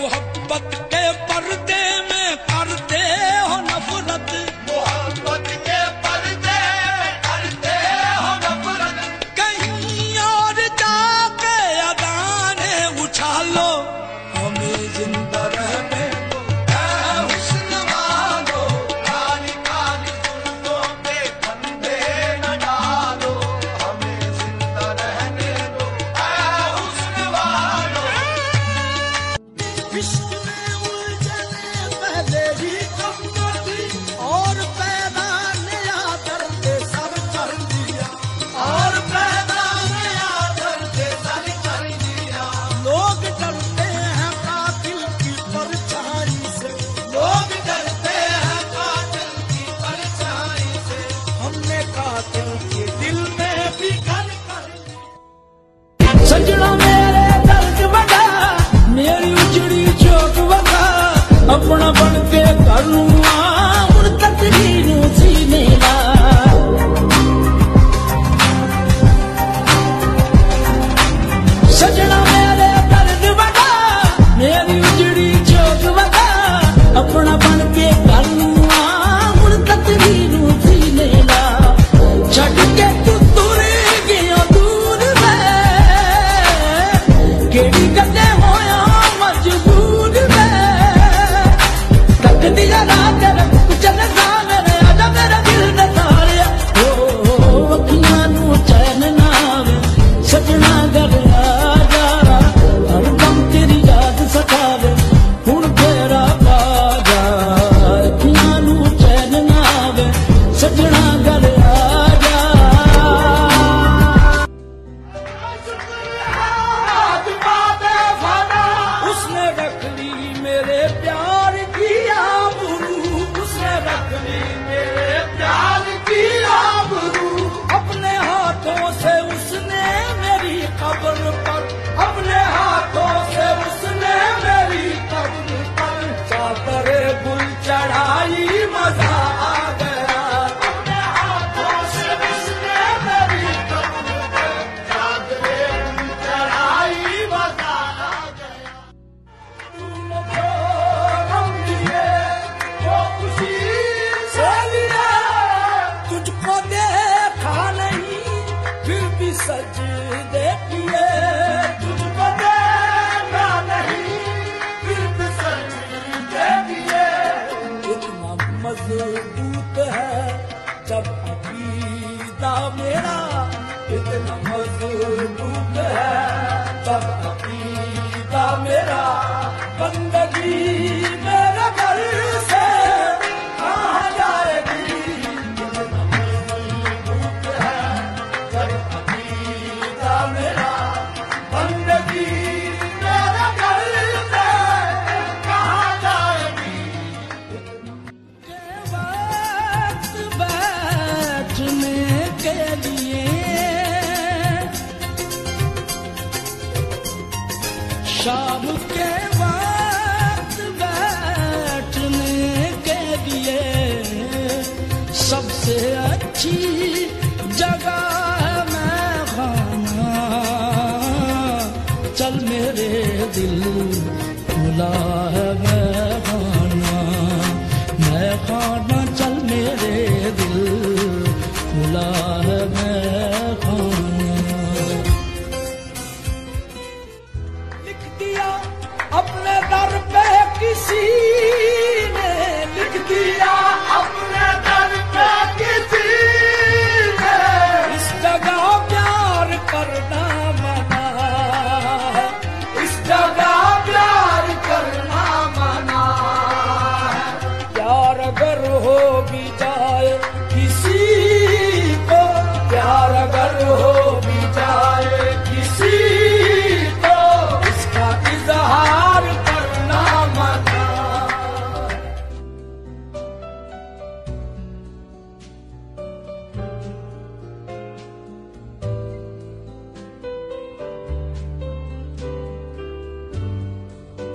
मोहब्बत Krishna. अपना ਸਜਦੇ ਪੀਏ ਇਤਨਾ ਮਜ਼ਬੂਤ ਹੈ ਜਬ ਅਕੀਦਾ ਮੇਰਾ ਇਤਨਾ ਮਜ਼ਬੂਤ ਹੈ। ਜਬ ਮੇਰਾ ਬੰਦਗੀ शाम के वक्त बैठने के लिए सबसे अच्छी जगह है मैं खाना चल मेरे दिल खुला है मैं